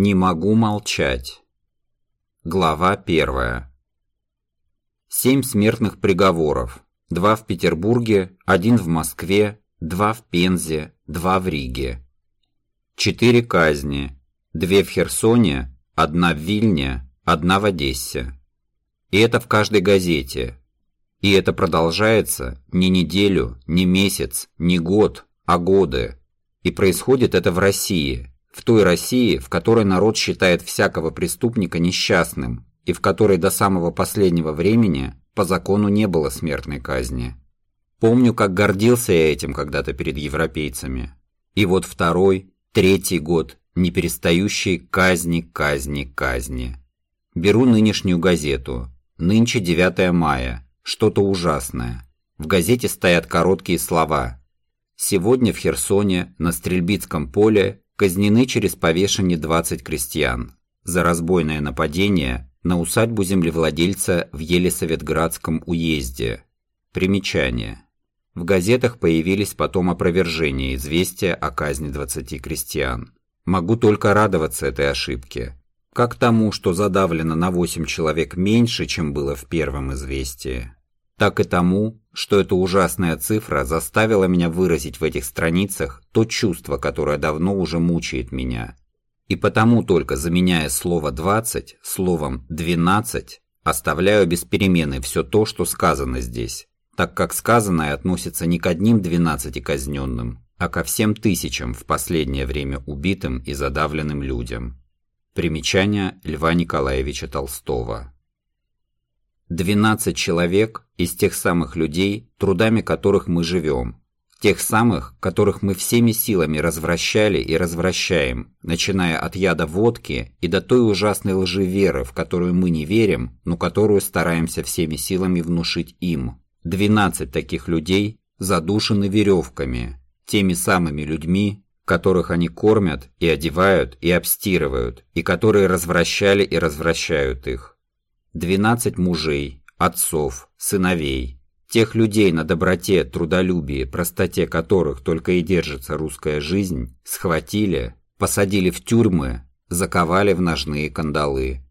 Не могу молчать. Глава первая. Семь смертных приговоров. Два в Петербурге, один в Москве, два в Пензе, два в Риге. Четыре казни. Две в Херсоне, одна в Вильне, одна в Одессе. И это в каждой газете. И это продолжается не неделю, не месяц, не год, а годы. И происходит это в России, в той России, в которой народ считает всякого преступника несчастным, и в которой до самого последнего времени по закону не было смертной казни. Помню, как гордился я этим когда-то перед европейцами. И вот второй, третий год, не перестающие казни, казни, казни. Беру нынешнюю газету. Нынче 9 мая. Что-то ужасное. В газете стоят короткие слова. Сегодня в Херсоне на Стрельбицком поле казнены через повешение 20 крестьян за разбойное нападение на усадьбу землевладельца в Елисаветградском уезде. Примечание. В газетах появились потом опровержения известия о казни 20 крестьян. Могу только радоваться этой ошибке. Как тому, что задавлено на 8 человек меньше, чем было в первом известии, так и тому, что эта ужасная цифра заставила меня выразить в этих страницах то чувство, которое давно уже мучает меня. И потому только заменяя слово «двадцать» словом «двенадцать», оставляю без перемены все то, что сказано здесь, так как сказанное относится не к одним двенадцати казненным, а ко всем тысячам в последнее время убитым и задавленным людям. Примечание Льва Николаевича Толстого 12 человек из тех самых людей, трудами которых мы живем, тех самых, которых мы всеми силами развращали и развращаем, начиная от яда водки и до той ужасной лжи веры, в которую мы не верим, но которую стараемся всеми силами внушить им. 12 таких людей задушены веревками, теми самыми людьми, которых они кормят и одевают и обстирывают, и которые развращали и развращают их. Двенадцать мужей, отцов, сыновей, тех людей на доброте, трудолюбии, простоте которых только и держится русская жизнь, схватили, посадили в тюрьмы, заковали в ножные кандалы.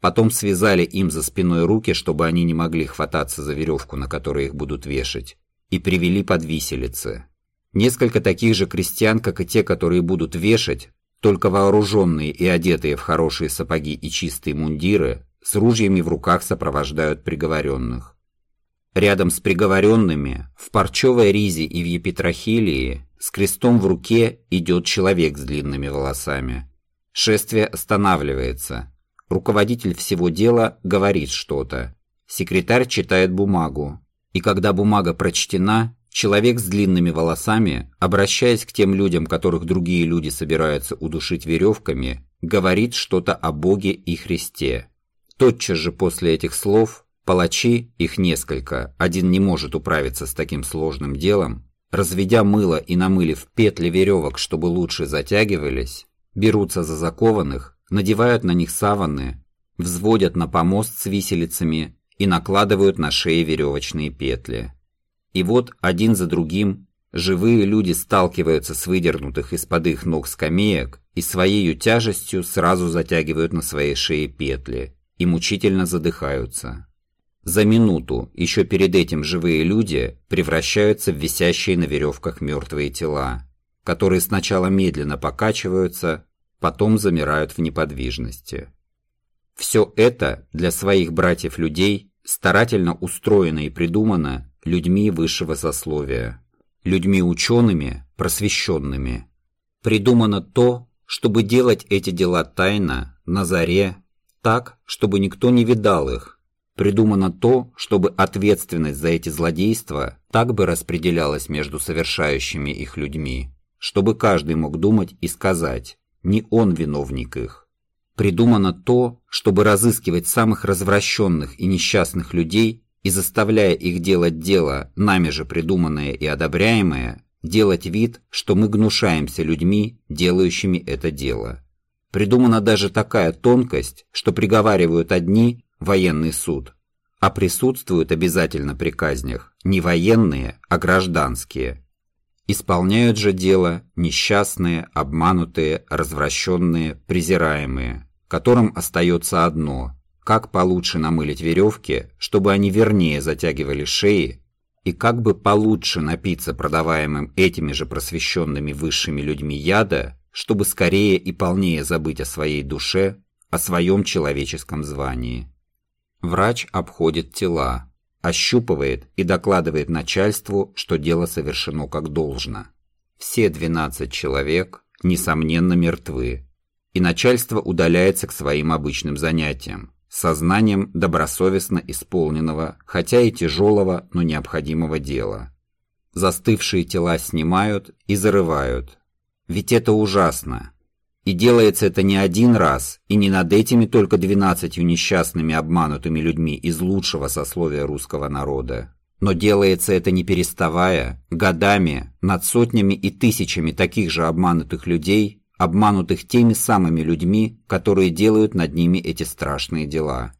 Потом связали им за спиной руки, чтобы они не могли хвататься за веревку, на которой их будут вешать, и привели под виселицы. Несколько таких же крестьян, как и те, которые будут вешать, только вооруженные и одетые в хорошие сапоги и чистые мундиры, с ружьями в руках сопровождают приговоренных. Рядом с приговоренными, в парчевой ризе и в епитрахилии, с крестом в руке идет человек с длинными волосами. Шествие останавливается. Руководитель всего дела говорит что-то. Секретарь читает бумагу. И когда бумага прочтена, человек с длинными волосами, обращаясь к тем людям, которых другие люди собираются удушить веревками, говорит что-то о Боге и Христе. Тотчас же после этих слов палачи, их несколько, один не может управиться с таким сложным делом, разведя мыло и намылив петли веревок, чтобы лучше затягивались, берутся за закованных, надевают на них саваны, взводят на помост с виселицами и накладывают на шеи веревочные петли. И вот один за другим живые люди сталкиваются с выдернутых из-под их ног скамеек и своей тяжестью сразу затягивают на своей шее петли, и мучительно задыхаются. За минуту, еще перед этим живые люди превращаются в висящие на веревках мертвые тела, которые сначала медленно покачиваются, потом замирают в неподвижности. Все это для своих братьев-людей старательно устроено и придумано людьми высшего сословия, людьми учеными, просвещенными. Придумано то, чтобы делать эти дела тайно, на заре, так, чтобы никто не видал их. Придумано то, чтобы ответственность за эти злодейства так бы распределялась между совершающими их людьми, чтобы каждый мог думать и сказать «не он виновник их». Придумано то, чтобы разыскивать самых развращенных и несчастных людей и заставляя их делать дело, нами же придуманное и одобряемое, делать вид, что мы гнушаемся людьми, делающими это дело. Придумана даже такая тонкость, что приговаривают одни – военный суд, а присутствуют обязательно при казнях не военные, а гражданские. Исполняют же дело несчастные, обманутые, развращенные, презираемые, которым остается одно – как получше намылить веревки, чтобы они вернее затягивали шеи, и как бы получше напиться продаваемым этими же просвещенными высшими людьми яда, чтобы скорее и полнее забыть о своей душе, о своем человеческом звании. Врач обходит тела, ощупывает и докладывает начальству, что дело совершено как должно. Все 12 человек, несомненно, мертвы, и начальство удаляется к своим обычным занятиям, сознанием добросовестно исполненного, хотя и тяжелого, но необходимого дела. Застывшие тела снимают и зарывают. Ведь это ужасно. И делается это не один раз, и не над этими только двенадцатью несчастными обманутыми людьми из лучшего сословия русского народа. Но делается это не переставая, годами, над сотнями и тысячами таких же обманутых людей, обманутых теми самыми людьми, которые делают над ними эти страшные дела.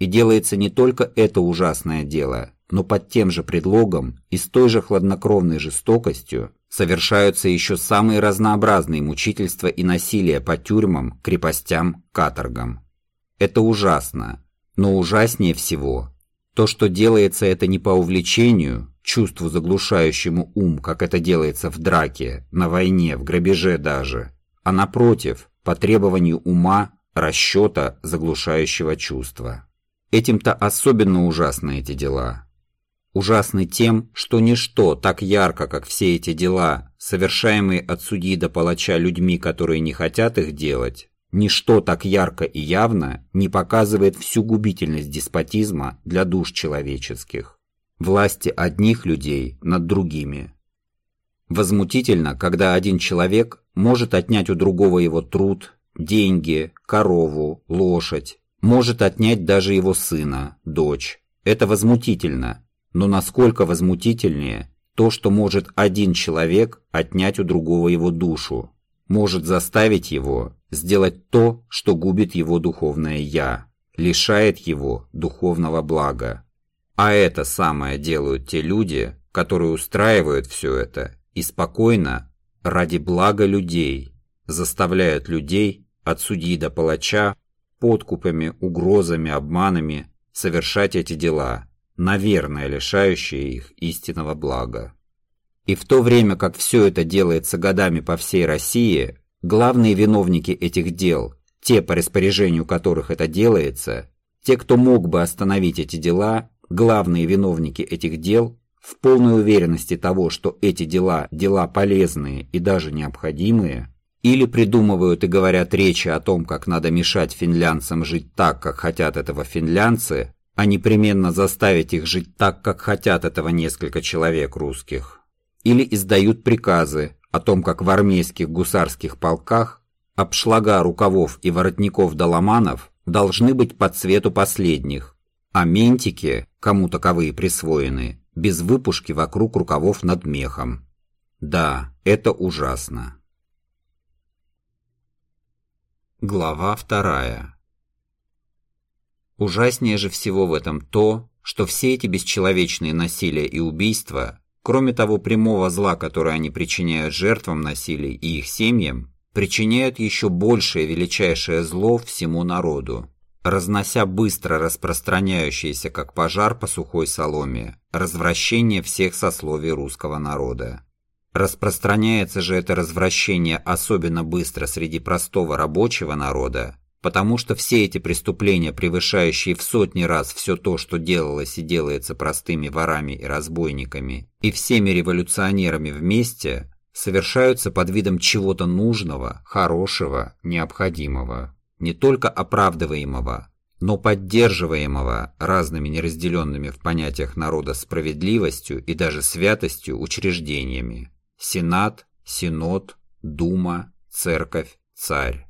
И делается не только это ужасное дело, но под тем же предлогом и с той же хладнокровной жестокостью совершаются еще самые разнообразные мучительства и насилия по тюрьмам, крепостям, каторгам. Это ужасно, но ужаснее всего то, что делается это не по увлечению, чувству заглушающему ум, как это делается в драке, на войне, в грабеже даже, а напротив, по требованию ума, расчета, заглушающего чувства. Этим-то особенно ужасны эти дела – ужасны тем, что ничто так ярко, как все эти дела, совершаемые от судьи до палача людьми, которые не хотят их делать, ничто так ярко и явно не показывает всю губительность деспотизма для душ человеческих, власти одних людей над другими. Возмутительно, когда один человек может отнять у другого его труд, деньги, корову, лошадь, может отнять даже его сына, дочь. Это возмутительно, но насколько возмутительнее то, что может один человек отнять у другого его душу, может заставить его сделать то, что губит его духовное «я», лишает его духовного блага. А это самое делают те люди, которые устраивают все это и спокойно, ради блага людей, заставляют людей от судьи до палача подкупами, угрозами, обманами совершать эти дела, наверное, лишающие их истинного блага. И в то время как все это делается годами по всей России, главные виновники этих дел, те, по распоряжению которых это делается, те, кто мог бы остановить эти дела, главные виновники этих дел, в полной уверенности того, что эти дела – дела полезные и даже необходимые, или придумывают и говорят речи о том, как надо мешать финлянцам жить так, как хотят этого финлянцы, а непременно заставить их жить так, как хотят этого несколько человек русских. Или издают приказы о том, как в армейских гусарских полках обшлага рукавов и воротников доломанов должны быть по цвету последних, а ментики, кому таковые присвоены, без выпушки вокруг рукавов над мехом. Да, это ужасно. Глава вторая Ужаснее же всего в этом то, что все эти бесчеловечные насилия и убийства, кроме того прямого зла, которое они причиняют жертвам насилий и их семьям, причиняют еще большее величайшее зло всему народу, разнося быстро распространяющееся как пожар по сухой соломе, развращение всех сословий русского народа. Распространяется же это развращение особенно быстро среди простого рабочего народа, потому что все эти преступления, превышающие в сотни раз все то, что делалось и делается простыми ворами и разбойниками, и всеми революционерами вместе, совершаются под видом чего-то нужного, хорошего, необходимого, не только оправдываемого, но поддерживаемого разными неразделенными в понятиях народа справедливостью и даже святостью учреждениями – Сенат, Синод, Дума, Церковь, Царь.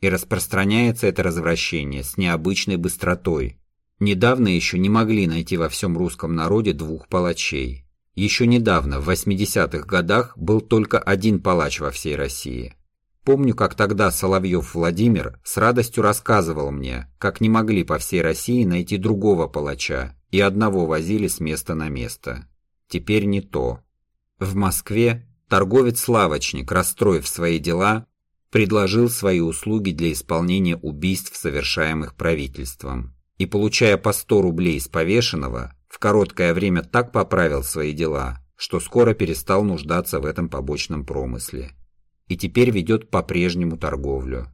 И распространяется это развращение с необычной быстротой. Недавно еще не могли найти во всем русском народе двух палачей. Еще недавно, в 80-х годах, был только один палач во всей России. Помню, как тогда Соловьев Владимир с радостью рассказывал мне, как не могли по всей России найти другого палача, и одного возили с места на место. Теперь не то. В Москве торговец-лавочник, расстроив свои дела, предложил свои услуги для исполнения убийств, совершаемых правительством. И, получая по 100 рублей с повешенного, в короткое время так поправил свои дела, что скоро перестал нуждаться в этом побочном промысле. И теперь ведет по-прежнему торговлю.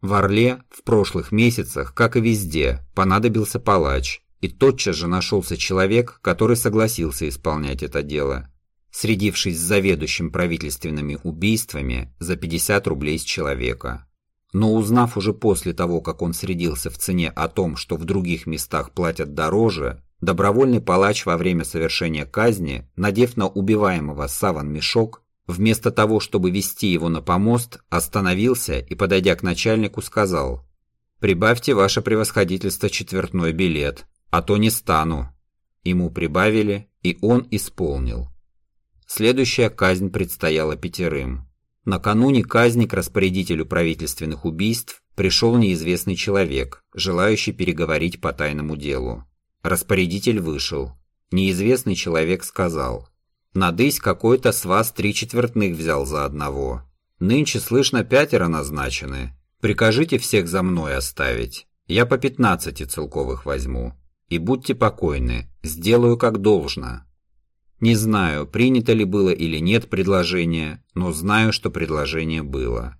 В Орле в прошлых месяцах, как и везде, понадобился палач, и тотчас же нашелся человек, который согласился исполнять это дело, средившись с заведующим правительственными убийствами за 50 рублей с человека. Но узнав уже после того, как он средился в цене о том, что в других местах платят дороже, добровольный палач во время совершения казни, надев на убиваемого саван мешок, вместо того, чтобы вести его на помост, остановился и, подойдя к начальнику, сказал «Прибавьте ваше превосходительство четвертной билет, а то не стану». Ему прибавили, и он исполнил. Следующая казнь предстояла пятерым. Накануне казни к распорядителю правительственных убийств пришел неизвестный человек, желающий переговорить по тайному делу. Распорядитель вышел. Неизвестный человек сказал, «Надысь какой-то с вас три четвертных взял за одного. Нынче, слышно, пятеро назначены. Прикажите всех за мной оставить. Я по пятнадцати целковых возьму. И будьте покойны, сделаю как должно». Не знаю, принято ли было или нет предложение, но знаю, что предложение было.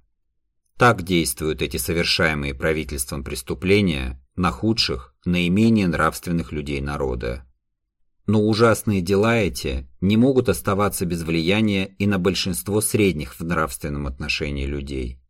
Так действуют эти совершаемые правительством преступления на худших, наименее нравственных людей народа. Но ужасные дела эти не могут оставаться без влияния и на большинство средних в нравственном отношении людей.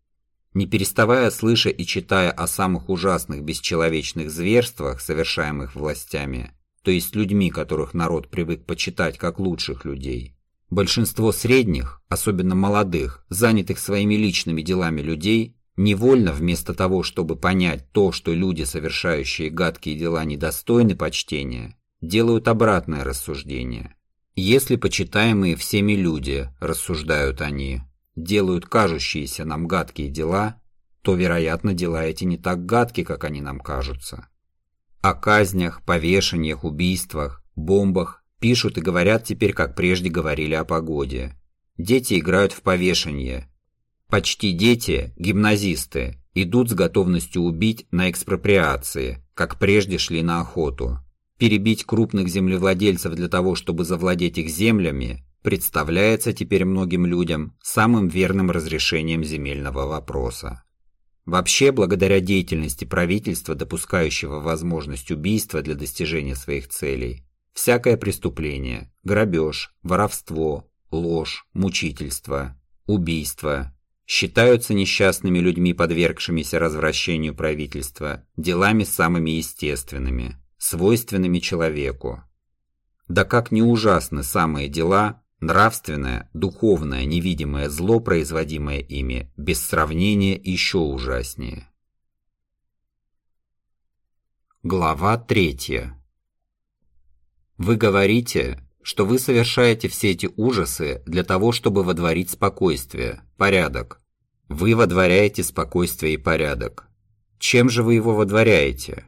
Не переставая слыша и читая о самых ужасных бесчеловечных зверствах, совершаемых властями, то есть людьми, которых народ привык почитать как лучших людей. Большинство средних, особенно молодых, занятых своими личными делами людей, невольно вместо того, чтобы понять то, что люди, совершающие гадкие дела, недостойны почтения, делают обратное рассуждение. Если почитаемые всеми люди, рассуждают они, делают кажущиеся нам гадкие дела, то, вероятно, дела эти не так гадки, как они нам кажутся. О казнях, повешениях, убийствах, бомбах пишут и говорят теперь, как прежде говорили о погоде. Дети играют в повешение. Почти дети, гимназисты, идут с готовностью убить на экспроприации, как прежде шли на охоту. Перебить крупных землевладельцев для того, чтобы завладеть их землями, представляется теперь многим людям самым верным разрешением земельного вопроса. Вообще, благодаря деятельности правительства, допускающего возможность убийства для достижения своих целей, всякое преступление, грабеж, воровство, ложь, мучительство, убийство считаются несчастными людьми, подвергшимися развращению правительства, делами самыми естественными, свойственными человеку. Да как не ужасны самые дела, Нравственное, духовное, невидимое зло, производимое ими, без сравнения еще ужаснее. Глава третья. Вы говорите, что вы совершаете все эти ужасы для того, чтобы водворить спокойствие, порядок. Вы водворяете спокойствие и порядок. Чем же вы его водворяете?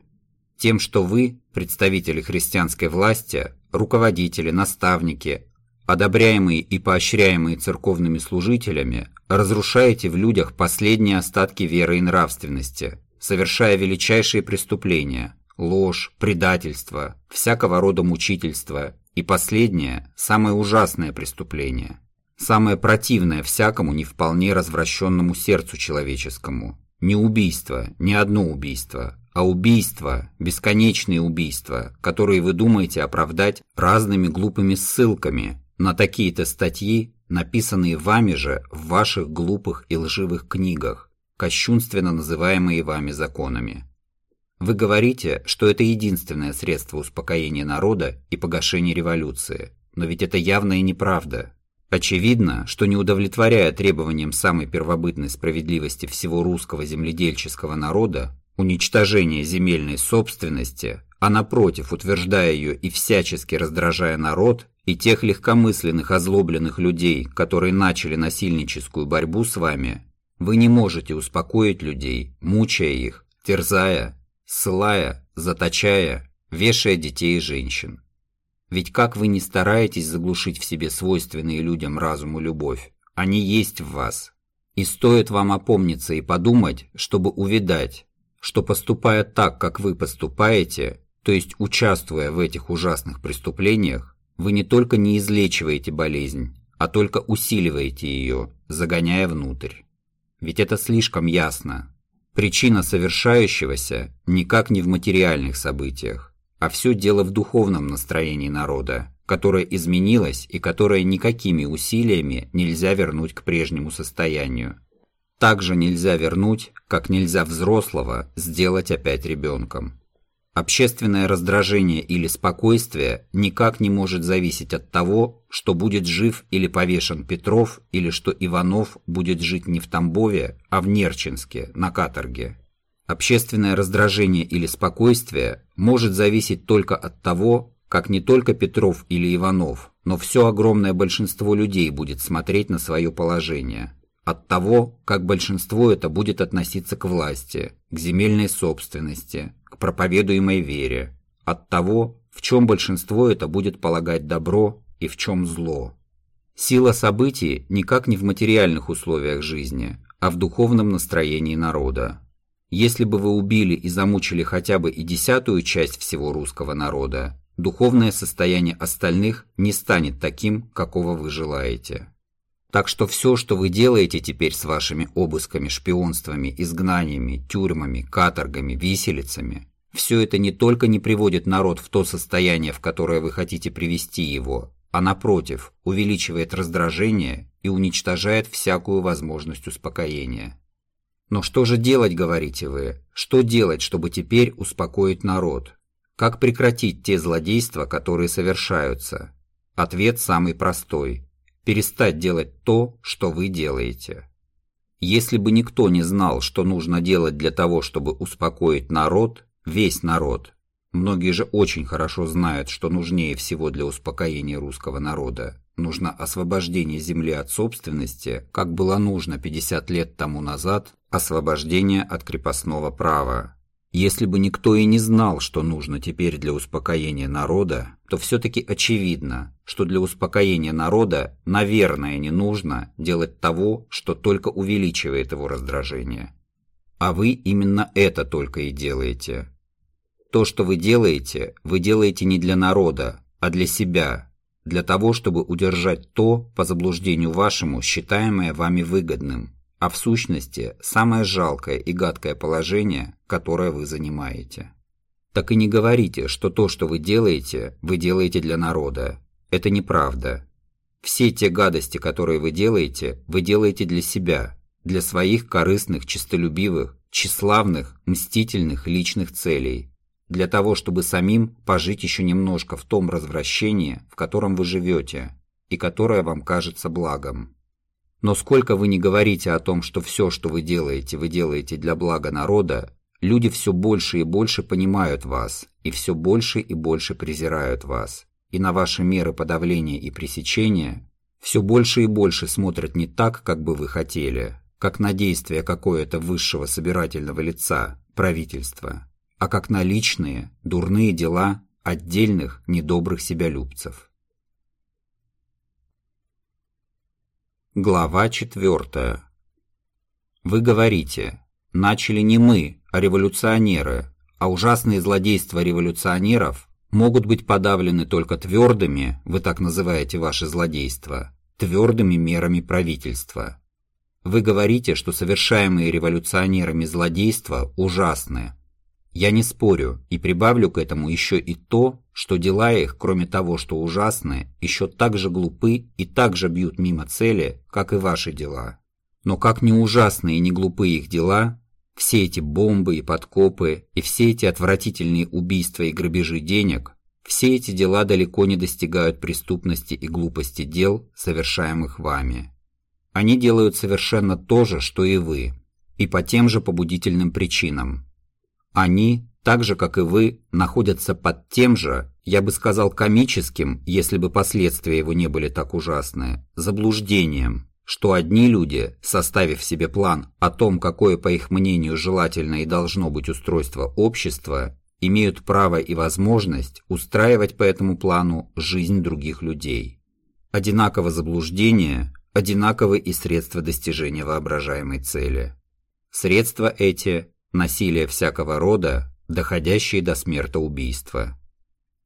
Тем, что вы, представители христианской власти, руководители, наставники, одобряемые и поощряемые церковными служителями, разрушаете в людях последние остатки веры и нравственности, совершая величайшие преступления – ложь, предательство, всякого рода мучительство и последнее – самое ужасное преступление, самое противное всякому не вполне развращенному сердцу человеческому. Не убийство, не одно убийство, а убийства, бесконечные убийства, которые вы думаете оправдать разными глупыми ссылками, на такие-то статьи, написанные вами же в ваших глупых и лживых книгах, кощунственно называемые вами законами. Вы говорите, что это единственное средство успокоения народа и погашения революции, но ведь это явная неправда. Очевидно, что не удовлетворяя требованиям самой первобытной справедливости всего русского земледельческого народа, уничтожения земельной собственности, а напротив, утверждая ее и всячески раздражая народ, и тех легкомысленных озлобленных людей, которые начали насильническую борьбу с вами, вы не можете успокоить людей, мучая их, терзая, ссылая, заточая, вешая детей и женщин. Ведь как вы не стараетесь заглушить в себе свойственные людям разуму любовь, они есть в вас. И стоит вам опомниться и подумать, чтобы увидать, что поступая так, как вы поступаете, то есть участвуя в этих ужасных преступлениях, вы не только не излечиваете болезнь, а только усиливаете ее, загоняя внутрь. Ведь это слишком ясно. Причина совершающегося никак не в материальных событиях, а все дело в духовном настроении народа, которое изменилось и которое никакими усилиями нельзя вернуть к прежнему состоянию. Также нельзя вернуть, как нельзя взрослого сделать опять ребенком. Общественное раздражение или спокойствие никак не может зависеть от того, что будет жив или повешен Петров, или что Иванов будет жить не в Тамбове, а в Нерчинске, на каторге. Общественное раздражение или спокойствие может зависеть только от того, как не только Петров или Иванов, но все огромное большинство людей будет смотреть на свое положение. От того, как большинство это будет относиться к власти, к земельной собственности, проповедуемой вере, от того, в чем большинство это будет полагать добро и в чем зло. Сила событий никак не в материальных условиях жизни, а в духовном настроении народа. Если бы вы убили и замучили хотя бы и десятую часть всего русского народа, духовное состояние остальных не станет таким, какого вы желаете. Так что все, что вы делаете теперь с вашими обысками, шпионствами, изгнаниями, тюрьмами, каторгами, виселицами, все это не только не приводит народ в то состояние, в которое вы хотите привести его, а напротив, увеличивает раздражение и уничтожает всякую возможность успокоения. Но что же делать, говорите вы? Что делать, чтобы теперь успокоить народ? Как прекратить те злодейства, которые совершаются? Ответ самый простой перестать делать то, что вы делаете. Если бы никто не знал, что нужно делать для того, чтобы успокоить народ, весь народ, многие же очень хорошо знают, что нужнее всего для успокоения русского народа, нужно освобождение земли от собственности, как было нужно 50 лет тому назад, освобождение от крепостного права. Если бы никто и не знал, что нужно теперь для успокоения народа, то все-таки очевидно, что для успокоения народа, наверное, не нужно делать того, что только увеличивает его раздражение. А вы именно это только и делаете. То, что вы делаете, вы делаете не для народа, а для себя, для того, чтобы удержать то, по заблуждению вашему, считаемое вами выгодным а в сущности самое жалкое и гадкое положение, которое вы занимаете. Так и не говорите, что то, что вы делаете, вы делаете для народа. Это неправда. Все те гадости, которые вы делаете, вы делаете для себя, для своих корыстных, честолюбивых, тщеславных, мстительных личных целей, для того, чтобы самим пожить еще немножко в том развращении, в котором вы живете, и которое вам кажется благом. Но сколько вы не говорите о том, что все, что вы делаете, вы делаете для блага народа, люди все больше и больше понимают вас, и все больше и больше презирают вас. И на ваши меры подавления и пресечения все больше и больше смотрят не так, как бы вы хотели, как на действия какое-то высшего собирательного лица, правительства, а как на личные, дурные дела отдельных недобрых себялюбцев. Глава 4. Вы говорите, начали не мы, а революционеры, а ужасные злодейства революционеров могут быть подавлены только твердыми, вы так называете ваши злодейства, твердыми мерами правительства. Вы говорите, что совершаемые революционерами злодейства ужасны, я не спорю и прибавлю к этому еще и то, что дела их, кроме того, что ужасны, еще так же глупы и так же бьют мимо цели, как и ваши дела. Но как не ужасны и не глупы их дела, все эти бомбы и подкопы и все эти отвратительные убийства и грабежи денег, все эти дела далеко не достигают преступности и глупости дел, совершаемых вами. Они делают совершенно то же, что и вы, и по тем же побудительным причинам, они, так же как и вы, находятся под тем же, я бы сказал комическим, если бы последствия его не были так ужасны, заблуждением, что одни люди, составив себе план о том, какое, по их мнению, желательно и должно быть устройство общества, имеют право и возможность устраивать по этому плану жизнь других людей. Одинаково заблуждение, одинаковы и средства достижения воображаемой цели. Средства эти – насилие всякого рода, доходящие до смертоубийства.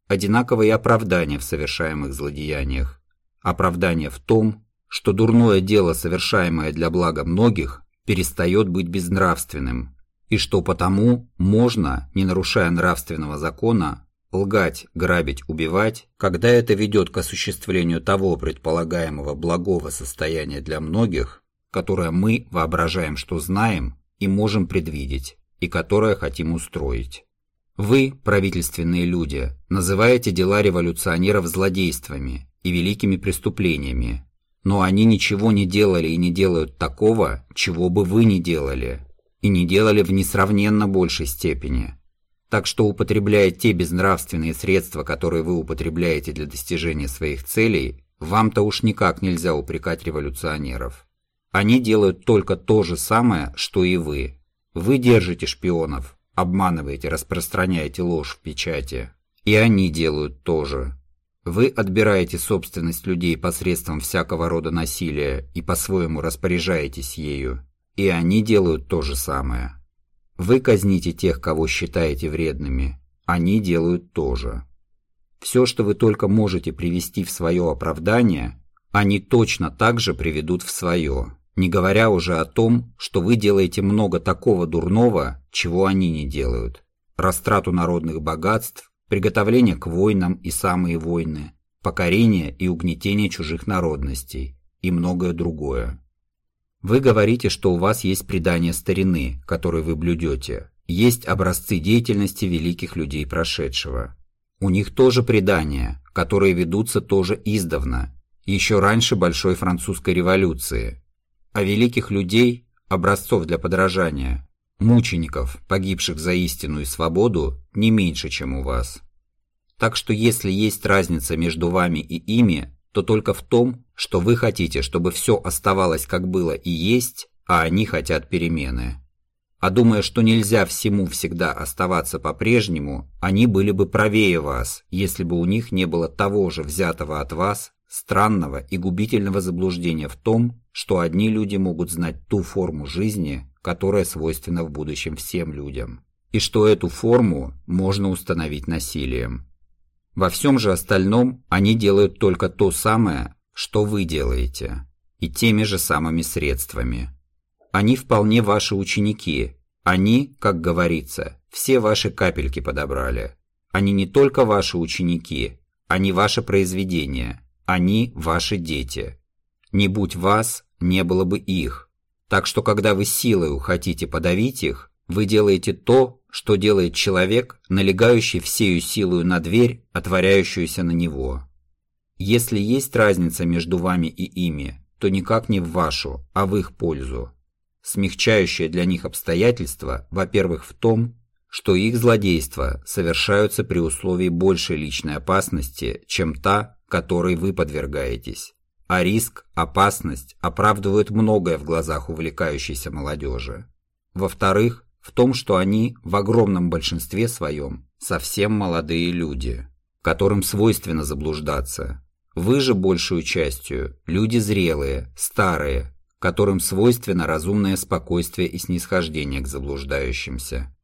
Одинаковые оправдания в совершаемых злодеяниях. Оправдание в том, что дурное дело, совершаемое для блага многих, перестает быть безнравственным, и что потому можно, не нарушая нравственного закона, лгать, грабить, убивать, когда это ведет к осуществлению того предполагаемого благого состояния для многих, которое мы воображаем, что знаем и можем предвидеть, и которое хотим устроить. Вы, правительственные люди, называете дела революционеров злодействами и великими преступлениями, но они ничего не делали и не делают такого, чего бы вы не делали, и не делали в несравненно большей степени. Так что, употребляя те безнравственные средства, которые вы употребляете для достижения своих целей, вам-то уж никак нельзя упрекать революционеров. Они делают только то же самое, что и вы. Вы держите шпионов, обманываете, распространяете ложь в печати. И они делают то же. Вы отбираете собственность людей посредством всякого рода насилия и по-своему распоряжаетесь ею. И они делают то же самое. Вы казните тех, кого считаете вредными. Они делают то же. Все, что вы только можете привести в свое оправдание, они точно так же приведут в свое не говоря уже о том, что вы делаете много такого дурного, чего они не делают. Растрату народных богатств, приготовление к войнам и самые войны, покорение и угнетение чужих народностей и многое другое. Вы говорите, что у вас есть предание старины, которые вы блюдете, есть образцы деятельности великих людей прошедшего. У них тоже предания, которые ведутся тоже издавна, еще раньше Большой Французской революции, а великих людей, образцов для подражания, мучеников, погибших за истину и свободу, не меньше, чем у вас. Так что если есть разница между вами и ими, то только в том, что вы хотите, чтобы все оставалось как было и есть, а они хотят перемены. А думая, что нельзя всему всегда оставаться по-прежнему, они были бы правее вас, если бы у них не было того же взятого от вас странного и губительного заблуждения в том, что одни люди могут знать ту форму жизни, которая свойственна в будущем всем людям, и что эту форму можно установить насилием. Во всем же остальном они делают только то самое, что вы делаете, и теми же самыми средствами. Они вполне ваши ученики, они, как говорится, все ваши капельки подобрали. Они не только ваши ученики, они ваше произведение – они ваши дети. Не будь вас, не было бы их. Так что когда вы силой хотите подавить их, вы делаете то, что делает человек, налегающий всею силою на дверь, отворяющуюся на него. Если есть разница между вами и ими, то никак не в вашу, а в их пользу. Смягчающее для них обстоятельство, во-первых, в том, что их злодейства совершаются при условии большей личной опасности, чем та, которой вы подвергаетесь. А риск, опасность оправдывают многое в глазах увлекающейся молодежи. Во-вторых, в том, что они в огромном большинстве своем совсем молодые люди, которым свойственно заблуждаться. Вы же большую частью люди зрелые, старые, которым свойственно разумное спокойствие и снисхождение к заблуждающимся.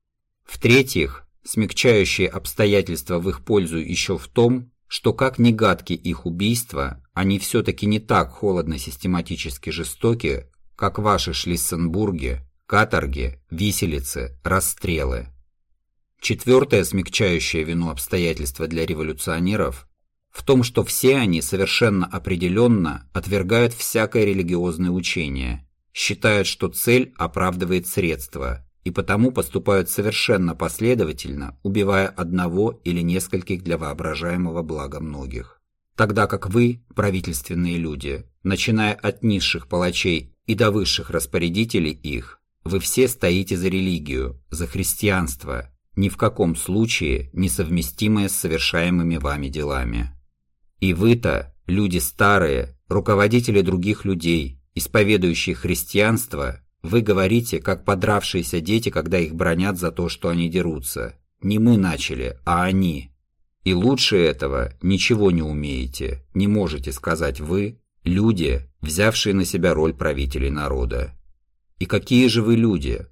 В-третьих, смягчающие обстоятельства в их пользу еще в том, что как ни гадки их убийства, они все-таки не так холодно-систематически жестоки, как ваши Шлиссенбурги, каторги, виселицы, расстрелы. Четвертое смягчающее вину обстоятельство для революционеров в том, что все они совершенно определенно отвергают всякое религиозное учение, считают, что цель оправдывает средства, и потому поступают совершенно последовательно, убивая одного или нескольких для воображаемого блага многих. Тогда как вы, правительственные люди, начиная от низших палачей и до высших распорядителей их, вы все стоите за религию, за христианство, ни в каком случае не совместимое с совершаемыми вами делами. И вы-то, люди старые, руководители других людей, исповедующие христианство, вы говорите, как подравшиеся дети, когда их бронят за то, что они дерутся. Не мы начали, а они. И лучше этого ничего не умеете, не можете сказать вы, люди, взявшие на себя роль правителей народа. И какие же вы люди?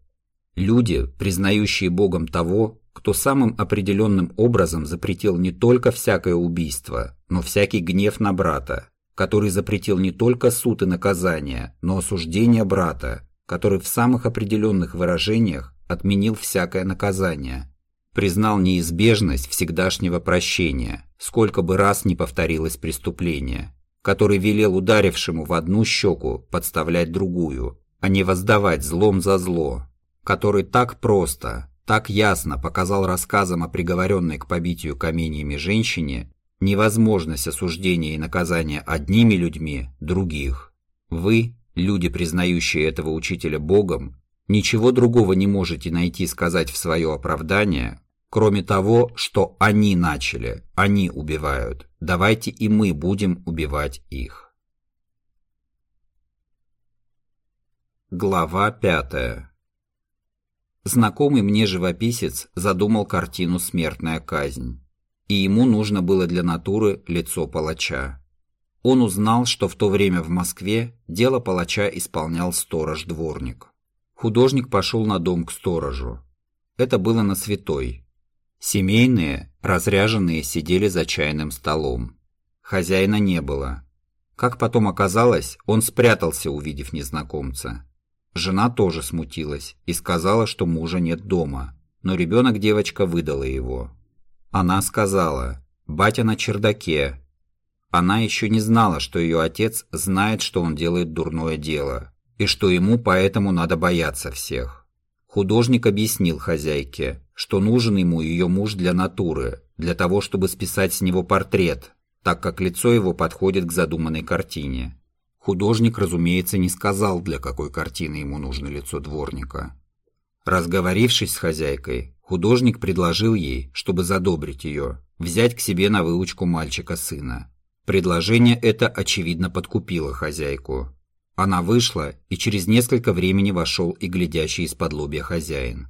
Люди, признающие Богом того, кто самым определенным образом запретил не только всякое убийство, но всякий гнев на брата, который запретил не только суд и наказание, но осуждение брата, который в самых определенных выражениях отменил всякое наказание, признал неизбежность всегдашнего прощения, сколько бы раз не повторилось преступление, который велел ударившему в одну щеку подставлять другую, а не воздавать злом за зло, который так просто, так ясно показал рассказом о приговоренной к побитию каменьями женщине невозможность осуждения и наказания одними людьми других. Вы, люди, признающие этого учителя Богом, ничего другого не можете найти сказать в свое оправдание, кроме того, что они начали, они убивают. Давайте и мы будем убивать их. Глава пятая Знакомый мне живописец задумал картину «Смертная казнь», и ему нужно было для натуры лицо палача. Он узнал, что в то время в Москве дело палача исполнял сторож-дворник. Художник пошел на дом к сторожу. Это было на Святой. Семейные, разряженные сидели за чайным столом. Хозяина не было. Как потом оказалось, он спрятался, увидев незнакомца. Жена тоже смутилась и сказала, что мужа нет дома, но ребенок девочка выдала его. Она сказала, «Батя на чердаке». Она еще не знала, что ее отец знает, что он делает дурное дело, и что ему поэтому надо бояться всех. Художник объяснил хозяйке, что нужен ему ее муж для натуры, для того, чтобы списать с него портрет, так как лицо его подходит к задуманной картине. Художник, разумеется, не сказал, для какой картины ему нужно лицо дворника. Разговорившись с хозяйкой, художник предложил ей, чтобы задобрить ее, взять к себе на выучку мальчика-сына. Предложение это, очевидно, подкупило хозяйку. Она вышла, и через несколько времени вошел и глядящий из-под лобья хозяин.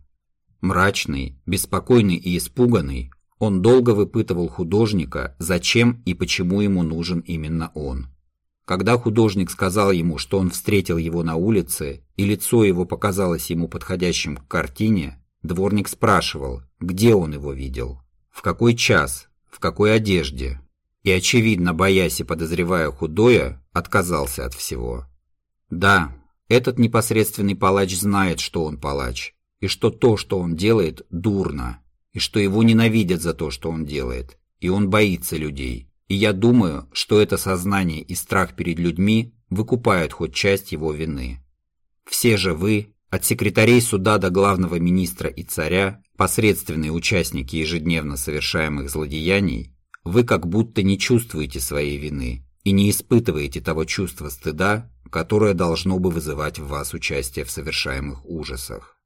Мрачный, беспокойный и испуганный, он долго выпытывал художника, зачем и почему ему нужен именно он. Когда художник сказал ему, что он встретил его на улице, и лицо его показалось ему подходящим к картине, дворник спрашивал, где он его видел, в какой час, в какой одежде, и, очевидно, боясь и подозревая худое, отказался от всего. Да, этот непосредственный палач знает, что он палач, и что то, что он делает, дурно, и что его ненавидят за то, что он делает, и он боится людей, и я думаю, что это сознание и страх перед людьми выкупают хоть часть его вины. Все же вы, от секретарей суда до главного министра и царя, посредственные участники ежедневно совершаемых злодеяний, вы как будто не чувствуете своей вины и не испытываете того чувства стыда, которое должно бы вызывать в вас участие в совершаемых ужасах.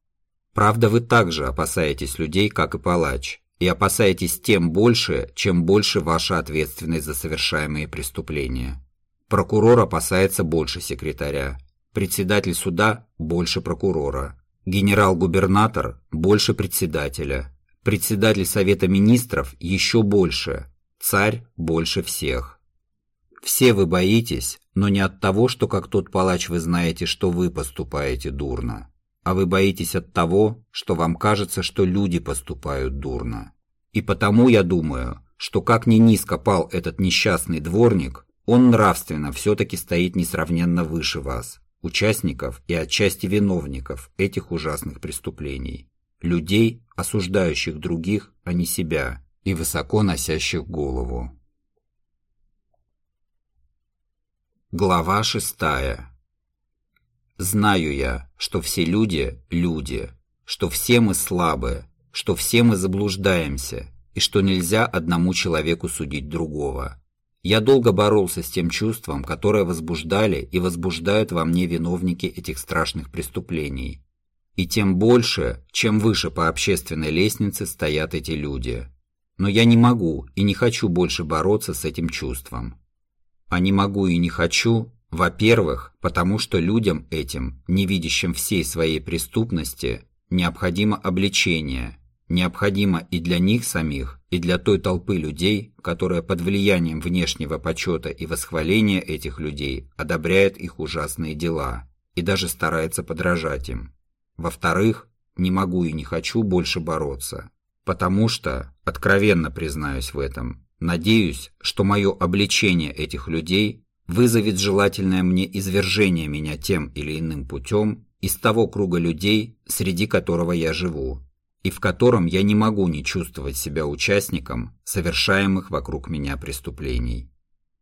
Правда, вы также опасаетесь людей, как и палач, и опасаетесь тем больше, чем больше ваша ответственность за совершаемые преступления. Прокурор опасается больше секретаря, председатель суда – больше прокурора, генерал-губернатор – больше председателя, председатель Совета Министров – еще больше, царь – больше всех. Все вы боитесь, но не от того, что как тот палач вы знаете, что вы поступаете дурно а вы боитесь от того, что вам кажется, что люди поступают дурно. И потому я думаю, что как ни низко пал этот несчастный дворник, он нравственно все-таки стоит несравненно выше вас, участников и отчасти виновников этих ужасных преступлений, людей, осуждающих других, а не себя, и высоко носящих голову. Глава шестая Знаю я, что все люди – люди, что все мы слабы, что все мы заблуждаемся, и что нельзя одному человеку судить другого. Я долго боролся с тем чувством, которое возбуждали и возбуждают во мне виновники этих страшных преступлений. И тем больше, чем выше по общественной лестнице стоят эти люди. Но я не могу и не хочу больше бороться с этим чувством. А не могу и не хочу, во-первых, потому что людям этим, не видящим всей своей преступности, необходимо обличение, необходимо и для них самих, и для той толпы людей, которая под влиянием внешнего почета и восхваления этих людей одобряет их ужасные дела и даже старается подражать им. Во-вторых, не могу и не хочу больше бороться, потому что, откровенно признаюсь в этом, надеюсь, что мое обличение этих людей вызовет желательное мне извержение меня тем или иным путем из того круга людей, среди которого я живу, и в котором я не могу не чувствовать себя участником совершаемых вокруг меня преступлений.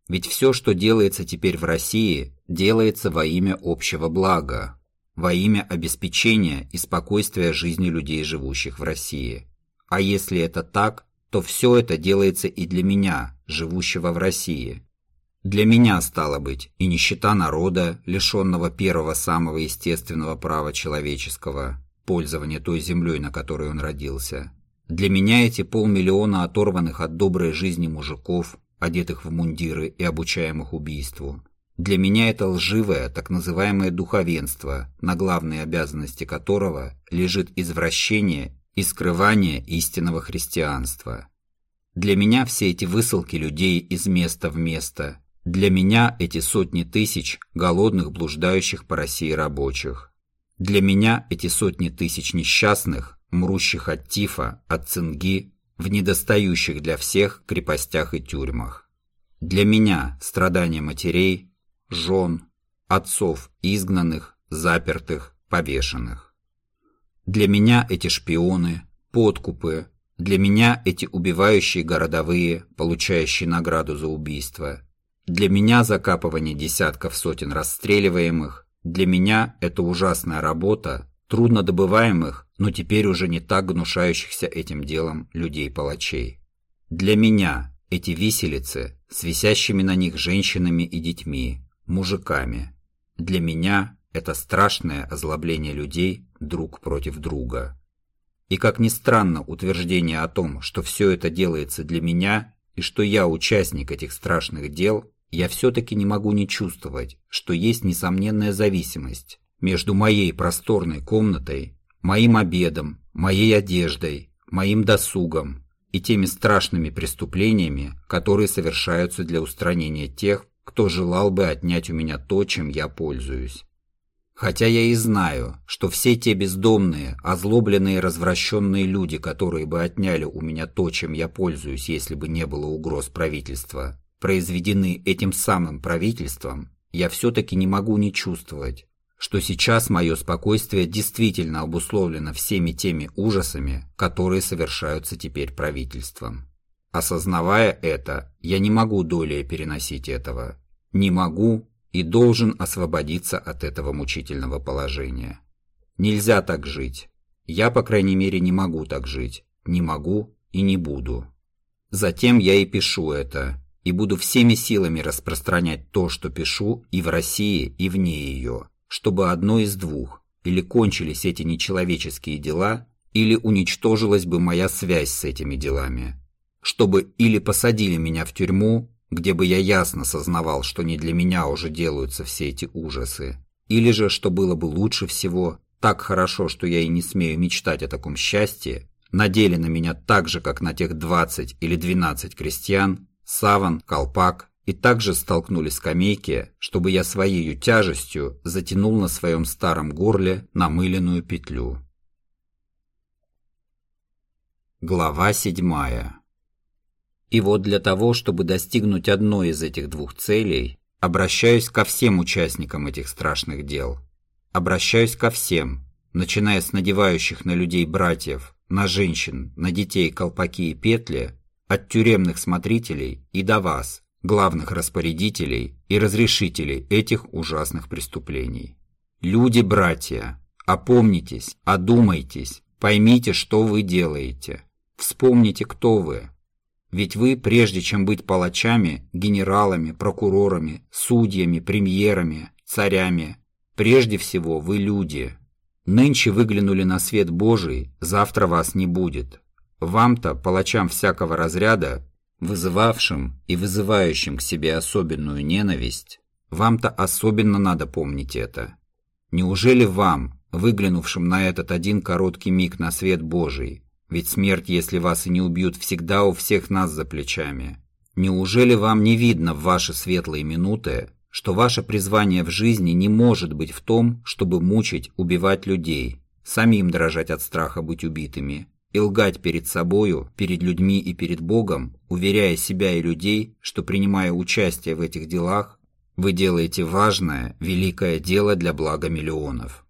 Ведь все, что делается теперь в России, делается во имя общего блага, во имя обеспечения и спокойствия жизни людей, живущих в России. А если это так, то все это делается и для меня, живущего в России. Для меня, стало быть, и нищета народа, лишенного первого самого естественного права человеческого – пользования той землей, на которой он родился. Для меня эти полмиллиона оторванных от доброй жизни мужиков, одетых в мундиры и обучаемых убийству – для меня это лживое, так называемое духовенство, на главной обязанности которого лежит извращение и скрывание истинного христианства. Для меня все эти высылки людей из места в место, для меня эти сотни тысяч голодных, блуждающих по России рабочих. Для меня эти сотни тысяч несчастных, мрущих от тифа, от цинги, в недостающих для всех крепостях и тюрьмах. Для меня страдания матерей, жен, отцов изгнанных, запертых, повешенных. Для меня эти шпионы, подкупы, для меня эти убивающие городовые, получающие награду за убийство. Для меня закапывание десятков сотен расстреливаемых, для меня это ужасная работа, трудно добываемых, но теперь уже не так гнушающихся этим делом людей-палачей. Для меня эти виселицы с висящими на них женщинами и детьми, мужиками. Для меня это страшное озлобление людей друг против друга. И как ни странно утверждение о том, что все это делается для меня и что я участник этих страшных дел, я все-таки не могу не чувствовать, что есть несомненная зависимость между моей просторной комнатой, моим обедом, моей одеждой, моим досугом и теми страшными преступлениями, которые совершаются для устранения тех, кто желал бы отнять у меня то, чем я пользуюсь. Хотя я и знаю, что все те бездомные, озлобленные, развращенные люди, которые бы отняли у меня то, чем я пользуюсь, если бы не было угроз правительства, произведены этим самым правительством, я все-таки не могу не чувствовать, что сейчас мое спокойствие действительно обусловлено всеми теми ужасами, которые совершаются теперь правительством. Осознавая это, я не могу долей переносить этого. Не могу и должен освободиться от этого мучительного положения. Нельзя так жить. Я, по крайней мере, не могу так жить. Не могу и не буду. Затем я и пишу это, и буду всеми силами распространять то, что пишу, и в России, и вне ее, чтобы одно из двух, или кончились эти нечеловеческие дела, или уничтожилась бы моя связь с этими делами чтобы или посадили меня в тюрьму, где бы я ясно сознавал, что не для меня уже делаются все эти ужасы, или же, что было бы лучше всего, так хорошо, что я и не смею мечтать о таком счастье, надели на меня так же, как на тех 20 или 12 крестьян, саван, колпак, и также столкнули скамейки, чтобы я своей тяжестью затянул на своем старом горле намыленную петлю. Глава седьмая и вот для того, чтобы достигнуть одной из этих двух целей, обращаюсь ко всем участникам этих страшных дел. Обращаюсь ко всем, начиная с надевающих на людей братьев, на женщин, на детей колпаки и петли, от тюремных смотрителей и до вас, главных распорядителей и разрешителей этих ужасных преступлений. Люди-братья, опомнитесь, одумайтесь, поймите, что вы делаете. Вспомните, кто вы, ведь вы, прежде чем быть палачами, генералами, прокурорами, судьями, премьерами, царями, прежде всего вы люди. Нынче выглянули на свет Божий, завтра вас не будет. Вам-то, палачам всякого разряда, вызывавшим и вызывающим к себе особенную ненависть, вам-то особенно надо помнить это. Неужели вам, выглянувшим на этот один короткий миг на свет Божий, ведь смерть, если вас и не убьют, всегда у всех нас за плечами. Неужели вам не видно в ваши светлые минуты, что ваше призвание в жизни не может быть в том, чтобы мучить, убивать людей, самим дрожать от страха быть убитыми и лгать перед собою, перед людьми и перед Богом, уверяя себя и людей, что принимая участие в этих делах, вы делаете важное, великое дело для блага миллионов.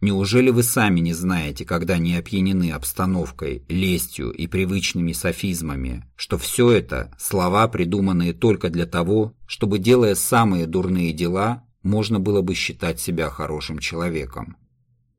Неужели вы сами не знаете, когда не опьянены обстановкой, лестью и привычными софизмами, что все это – слова, придуманные только для того, чтобы, делая самые дурные дела, можно было бы считать себя хорошим человеком?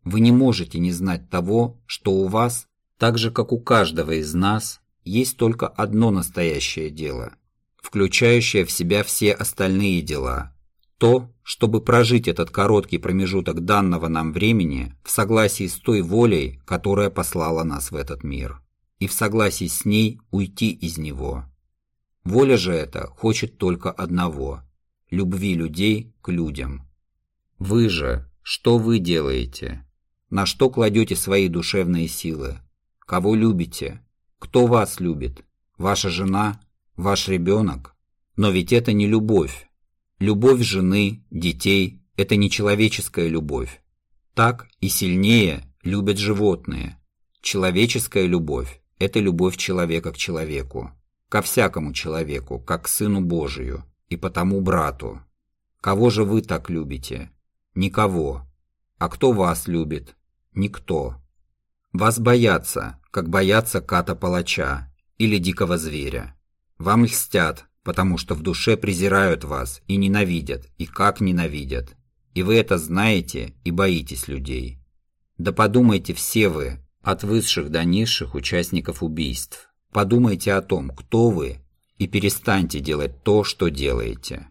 Вы не можете не знать того, что у вас, так же как у каждого из нас, есть только одно настоящее дело, включающее в себя все остальные дела, то, чтобы прожить этот короткий промежуток данного нам времени в согласии с той волей, которая послала нас в этот мир, и в согласии с ней уйти из него. Воля же эта хочет только одного – любви людей к людям. Вы же, что вы делаете? На что кладете свои душевные силы? Кого любите? Кто вас любит? Ваша жена? Ваш ребенок? Но ведь это не любовь. Любовь жены, детей – это не человеческая любовь. Так и сильнее любят животные. Человеческая любовь – это любовь человека к человеку, ко всякому человеку, как к Сыну Божию, и потому брату. Кого же вы так любите? Никого. А кто вас любит? Никто. Вас боятся, как боятся ката-палача или дикого зверя. Вам льстят, потому что в душе презирают вас и ненавидят, и как ненавидят. И вы это знаете и боитесь людей. Да подумайте все вы, от высших до низших участников убийств. Подумайте о том, кто вы, и перестаньте делать то, что делаете.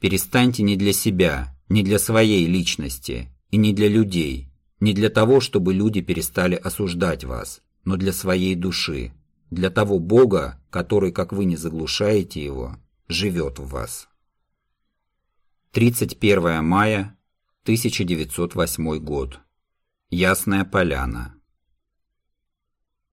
Перестаньте не для себя, не для своей личности и не для людей, не для того, чтобы люди перестали осуждать вас, но для своей души, для того Бога, который, как вы не заглушаете его, живет в вас. 31 мая 1908 год. Ясная поляна.